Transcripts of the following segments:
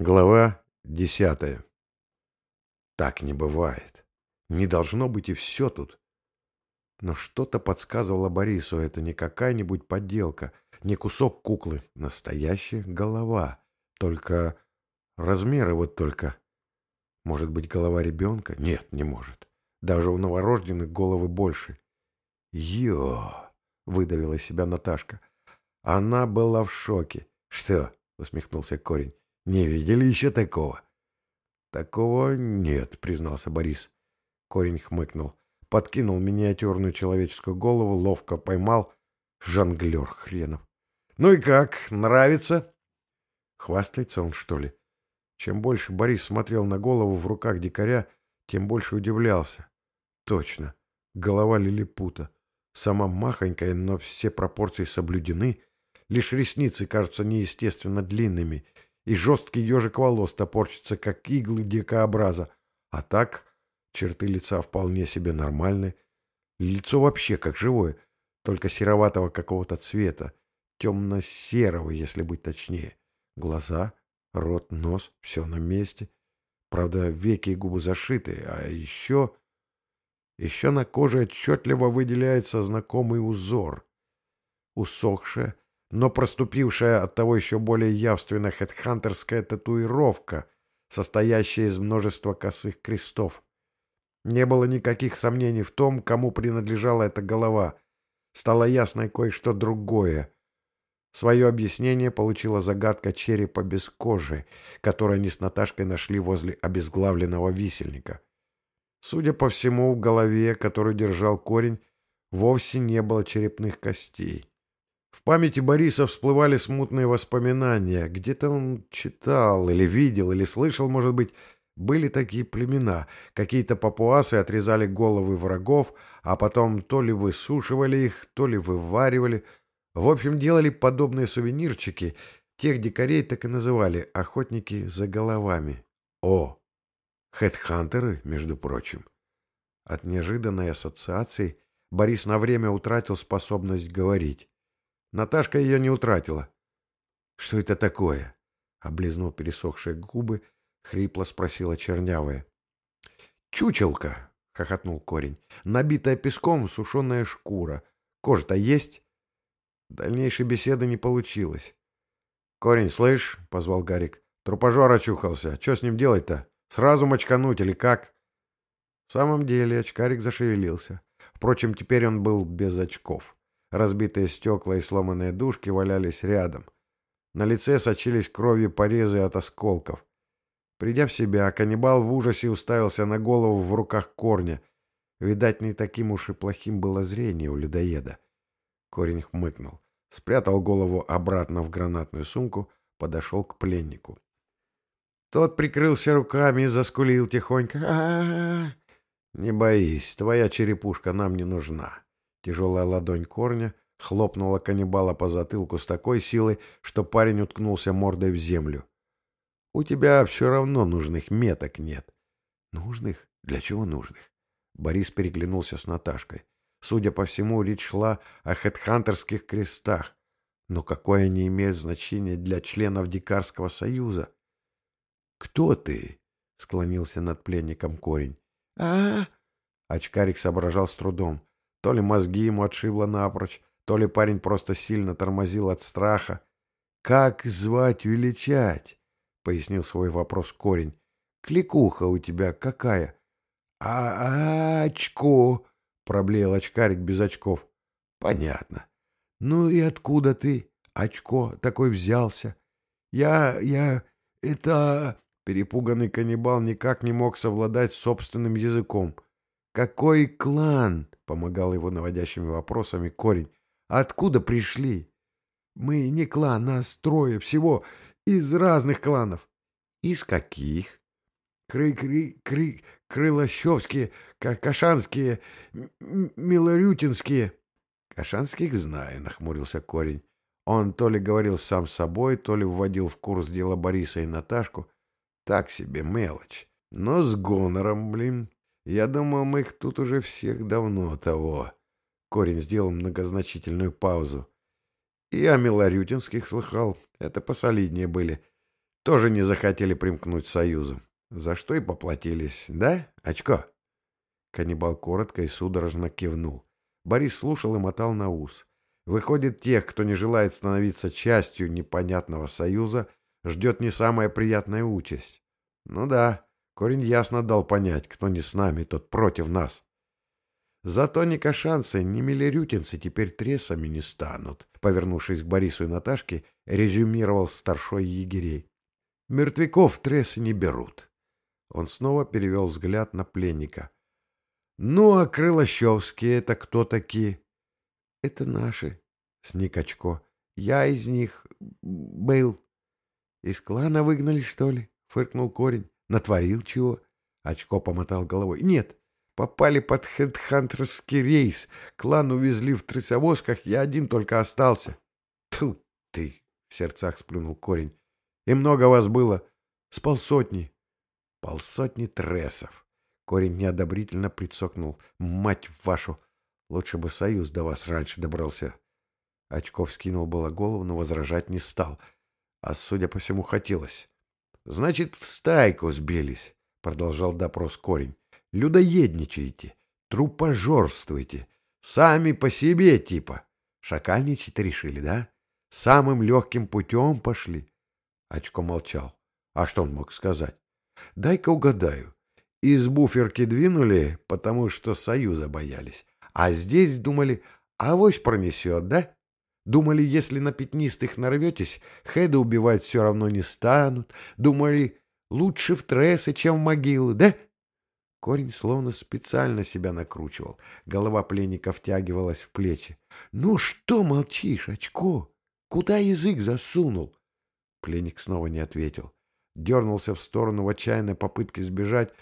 Глава десятая. Так не бывает. Не должно быть и все тут. Но что-то подсказывало Борису, это не какая-нибудь подделка, не кусок куклы, настоящая голова. Только размеры вот только. Может быть, голова ребенка? Нет, не может. Даже у новорожденных головы больше. Йо! выдавила себя Наташка. Она была в шоке. Что? усмехнулся корень. Не видели еще такого? Такого нет, признался Борис. Корень хмыкнул. Подкинул миниатюрную человеческую голову, ловко поймал. Жонглер хренов. Ну и как, нравится? Хвастается он, что ли? Чем больше Борис смотрел на голову в руках дикаря, тем больше удивлялся. Точно, голова лилипута. Сама махонькая, но все пропорции соблюдены. Лишь ресницы кажутся неестественно длинными — и жесткий ежик волос топорщится, как иглы дикообраза. А так черты лица вполне себе нормальные. Лицо вообще как живое, только сероватого какого-то цвета, темно-серого, если быть точнее. Глаза, рот, нос — все на месте. Правда, веки и губы зашиты, а еще... Еще на коже отчетливо выделяется знакомый узор. Усохшая, но проступившая от того еще более явственно хедхантерская татуировка, состоящая из множества косых крестов. Не было никаких сомнений в том, кому принадлежала эта голова. Стало ясно кое-что другое. Свое объяснение получила загадка черепа без кожи, которую они с Наташкой нашли возле обезглавленного висельника. Судя по всему, в голове, которую держал корень, вовсе не было черепных костей. В памяти Бориса всплывали смутные воспоминания. Где-то он читал или видел, или слышал, может быть, были такие племена. Какие-то папуасы отрезали головы врагов, а потом то ли высушивали их, то ли вываривали. В общем, делали подобные сувенирчики. Тех дикарей так и называли «охотники за головами». О! Хедхантеры, между прочим. От неожиданной ассоциации Борис на время утратил способность говорить. Наташка ее не утратила. «Что это такое?» Облизнув пересохшие губы, хрипло спросила чернявая. «Чучелка!» — хохотнул корень. «Набитая песком сушеная шкура. Кожа-то есть?» Дальнейшей беседы не получилось. «Корень, слышь?» — позвал Гарик. «Трупожор очухался. Что с ним делать-то? Сразу мочкануть или как?» В самом деле очкарик зашевелился. Впрочем, теперь он был без очков. Разбитые стекла и сломанные дужки валялись рядом. На лице сочились кровью порезы от осколков. Придя в себя, каннибал в ужасе уставился на голову в руках корня. Видать, не таким уж и плохим было зрение у людоеда. Корень хмыкнул, спрятал голову обратно в гранатную сумку, подошел к пленнику. Тот прикрылся руками и заскулил тихонько. Не боись, твоя черепушка нам не нужна. Тяжелая ладонь корня хлопнула каннибала по затылку с такой силой, что парень уткнулся мордой в землю. «У тебя все равно нужных меток нет». «Нужных? Для чего нужных?» Борис переглянулся с Наташкой. Судя по всему, речь шла о хедхантерских крестах. Но какое они имеют значение для членов Дикарского союза? «Кто ты?» — склонился над пленником корень. а, -а, -а Очкарик соображал с трудом. То ли мозги ему отшибло напрочь, то ли парень просто сильно тормозил от страха. «Как звать величать?» — пояснил свой вопрос корень. «Кликуха у тебя какая?» «А, -а очко!» — проблеял очкарик без очков. «Понятно. Ну и откуда ты, очко, такой взялся?» «Я... я... это...» Перепуганный каннибал никак не мог совладать с собственным языком — «Какой клан?» — помогал его наводящими вопросами корень. «Откуда пришли?» «Мы не клан, нас трое, всего из разных кланов». «Из каких?» «Кры-кры-кры... Крылощевские, Кашанские, Милорютинские». «Кашанских знаю», — нахмурился корень. Он то ли говорил сам с собой, то ли вводил в курс дела Бориса и Наташку. Так себе мелочь. Но с гонором, блин. Я думал, мы их тут уже всех давно того. Корень сделал многозначительную паузу. И о Милорютинских слыхал. Это посолиднее были. тоже не захотели примкнуть к Союзу. За что и поплатились, да, очко?» Каннибал коротко и судорожно кивнул. Борис слушал и мотал на ус. Выходит, тех, кто не желает становиться частью непонятного союза, ждет не самая приятная участь. Ну да, корень ясно дал понять, кто не с нами, тот против нас. Зато ни кашанцы, ни милерютинцы теперь тресами не станут, повернувшись к Борису и Наташке, резюмировал старшой егерей. Мертвяков тресы не берут. Он снова перевел взгляд на пленника. Ну, а Крылощевские это кто такие? Это наши, сник очко. Я из них был. Из клана выгнали, что ли? Фыркнул корень. Натворил чего? Очко помотал головой. Нет, попали под хедхантерский рейс. Клан увезли в трясовозках, я один только остался. Тьфу ты! В сердцах сплюнул корень. И много вас было? С полсотни. Полсотни трессов. Корень неодобрительно прицокнул. Мать вашу! Лучше бы союз до вас раньше добрался. Очков скинул было голову, но возражать не стал. А, судя по всему, хотелось. «Значит, в стайку сбились», — продолжал допрос корень. «Людоедничаете, трупожорствуете, сами по себе типа. Шакальничать решили, да? Самым легким путем пошли». Очко молчал. А что он мог сказать? «Дай-ка угадаю. Из буферки двинули, потому что союза боялись. А здесь думали, авось пронесет, да? Думали, если на пятнистых нарветесь, хеда убивать все равно не станут. Думали, лучше в трессы, чем в могилы, да? Корень словно специально себя накручивал. Голова пленника втягивалась в плечи. «Ну что молчишь, очко? Куда язык засунул?» Пленник снова не ответил. Дернулся в сторону в отчаянной попытке сбежать,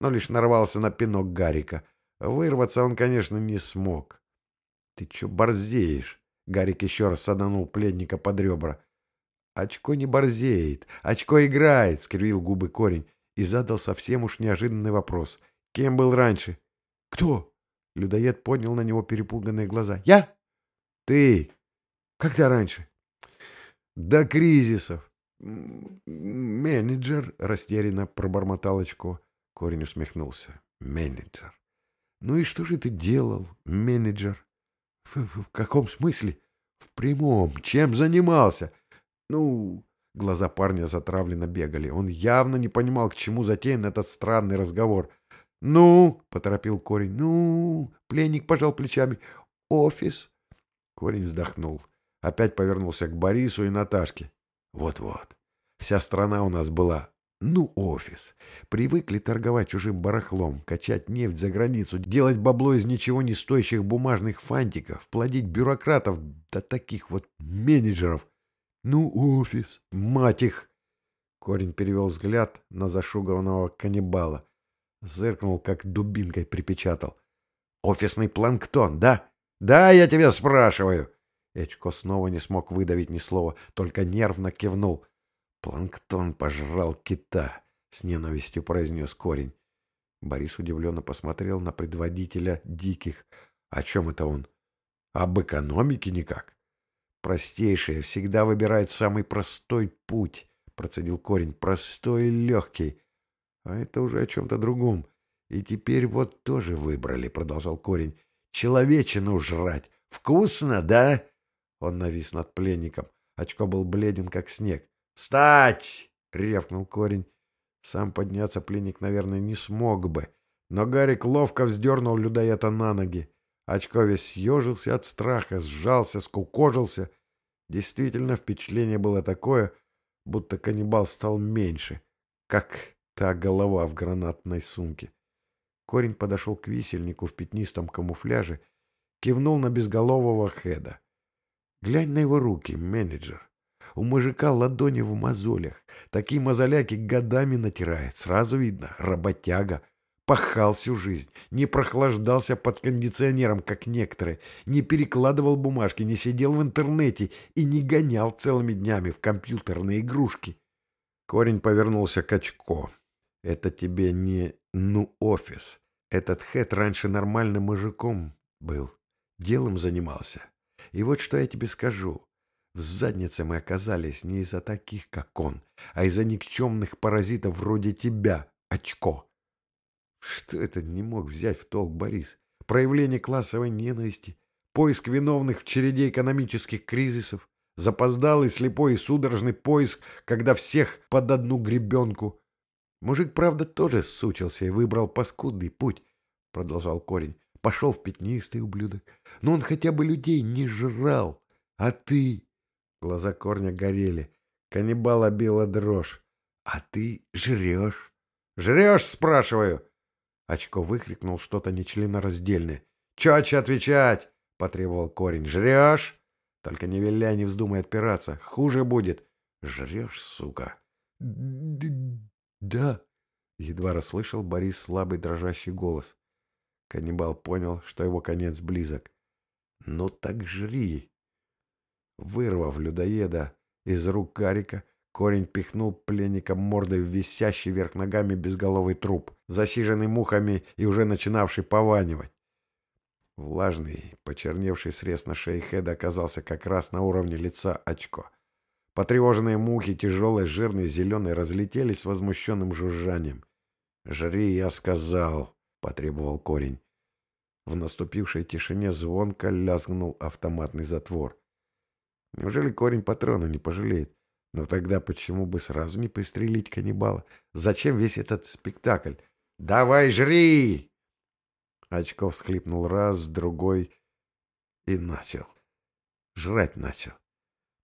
но лишь нарвался на пинок Гарика — Вырваться он, конечно, не смог. — Ты че борзеешь? — Гарик еще раз саданул пленника под ребра. — Очко не борзеет, очко играет, — скривил губы корень и задал совсем уж неожиданный вопрос. — Кем был раньше? — Кто? — людоед поднял на него перепуганные глаза. — Я? — Ты. — Когда раньше? — До кризисов. — Менеджер, — растерянно пробормотал очко. Корень усмехнулся. — Менеджер. Ну и что же ты делал, менеджер? В, каком смысле? В прямом. Чем занимался? Ну, глаза парня затравленно бегали. Он явно не понимал, к чему затеян этот странный разговор. Ну, поторопил корень. Ну, пленник пожал плечами. Офис. Корень вздохнул. Опять повернулся к Борису и Наташке. Вот-вот. Вся страна у нас была ну, офис. Привыкли торговать чужим барахлом, качать нефть за границу, делать бабло из ничего не стоящих бумажных фантиков, плодить бюрократов да таких вот менеджеров. Ну, офис, мать их! Корень перевел взгляд на зашуганного каннибала. Зыркнул, как дубинкой припечатал. «Офисный планктон, да? Да, я тебя спрашиваю!» Эчко снова не смог выдавить ни слова, только нервно кивнул. «Планктон пожрал кита», — с ненавистью произнес корень. Борис удивленно посмотрел на предводителя диких. «О чем это он? Об экономике никак?» «Простейшее всегда выбирает самый простой путь», — процедил корень. «Простой и легкий. А это уже о чем-то другом. И теперь вот тоже выбрали», — продолжал корень. «Человечину жрать. Вкусно, да?» Он навис над пленником. Очко был бледен, как снег. «Встать!» — ревкнул корень. Сам подняться пленник, наверное, не смог бы. Но Гарик ловко вздернул людоеда на ноги. Очко весь съежился от страха, сжался, скукожился. Действительно, впечатление было такое, будто каннибал стал меньше, как та голова в гранатной сумке. Корень подошел к висельнику в пятнистом камуфляже, кивнул на безголового Хеда. «Глянь на его руки, менеджер. У мужика ладони в мозолях. Такие мозоляки годами натирает. Сразу видно, работяга. Пахал всю жизнь, не прохлаждался под кондиционером, как некоторые, не перекладывал бумажки, не сидел в интернете и не гонял целыми днями в компьютерные игрушки. Корень повернулся к очко. Это тебе не «ну офис». Этот Хэт раньше нормальным мужиком был. Делом занимался. И вот что я тебе скажу. В заднице мы оказались не из-за таких, как он, а из-за никчемных паразитов вроде тебя, очко. Что это не мог взять в толк Борис? Проявление классовой ненависти, поиск виновных в череде экономических кризисов, запоздалый, слепой и судорожный поиск, когда всех под одну гребенку. Мужик, правда, тоже сучился и выбрал паскудный путь, — продолжал корень. Пошел в пятнистый ублюдок. Но он хотя бы людей не жрал. А ты... Глаза корня горели. Каннибала била дрожь. А ты жрешь? Жрешь, спрашиваю. Очко выкрикнул что-то нечленораздельное. «Четче отвечать!» — потребовал корень. «Жрешь?» «Только не виляй, не вздумай отпираться. Хуже будет». «Жрешь, сука?» «Да», — едва расслышал Борис слабый дрожащий голос. Каннибал понял, что его конец близок. «Ну так жри!» Вырвав людоеда из рук Гарика, корень пихнул пленника мордой в висящий вверх ногами безголовый труп, засиженный мухами и уже начинавший пованивать. Влажный, почерневший срез на шее Хеда оказался как раз на уровне лица очко. Потревоженные мухи, тяжелые, жирные, зеленые, разлетелись с возмущенным жужжанием. «Жри, я сказал!» — потребовал корень. В наступившей тишине звонко лязгнул автоматный затвор. Неужели корень патрона не пожалеет? Но тогда почему бы сразу не пристрелить каннибала? Зачем весь этот спектакль? «Давай жри!» Очков всхлипнул раз, другой и начал. Жрать начал.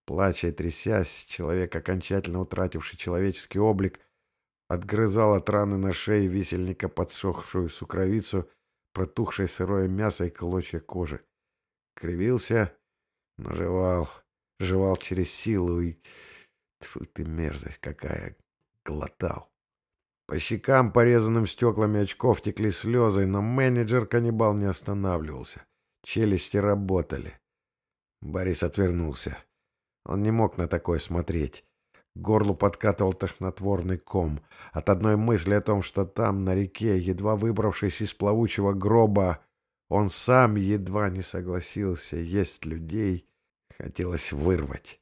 Плача и трясясь, человек, окончательно утративший человеческий облик, отгрызал от раны на шее висельника подсохшую сукровицу, протухшее сырое мясо и клочья кожи. Кривился, но жевал жевал через силу и... Тьфу ты, мерзость какая! Глотал. По щекам, порезанным стеклами очков, текли слезы, но менеджер-каннибал не останавливался. Челюсти работали. Борис отвернулся. Он не мог на такое смотреть. К горлу подкатывал тошнотворный ком. От одной мысли о том, что там, на реке, едва выбравшись из плавучего гроба, он сам едва не согласился есть людей, Хотелось вырвать.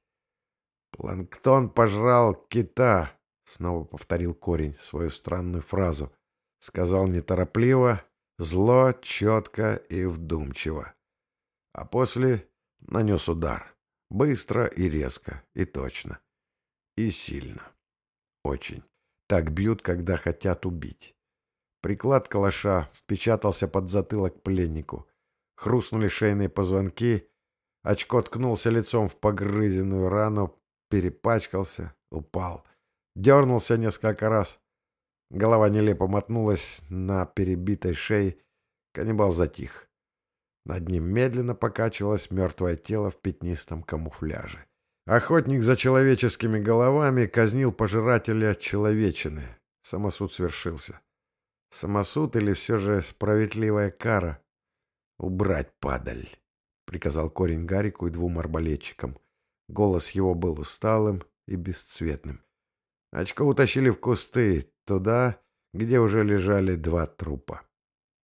«Планктон пожрал кита», — снова повторил корень свою странную фразу. Сказал неторопливо, зло, четко и вдумчиво. А после нанес удар. Быстро и резко, и точно. И сильно. Очень. Так бьют, когда хотят убить. Приклад калаша впечатался под затылок пленнику. Хрустнули шейные позвонки, Очко ткнулся лицом в погрызенную рану, перепачкался, упал. Дернулся несколько раз. Голова нелепо мотнулась на перебитой шее. Каннибал затих. Над ним медленно покачивалось мертвое тело в пятнистом камуфляже. Охотник за человеческими головами казнил пожирателя человечины. Самосуд свершился. Самосуд или все же справедливая кара? Убрать падаль приказал корень Гарику и двум арбалетчикам. Голос его был усталым и бесцветным. Очко утащили в кусты, туда, где уже лежали два трупа.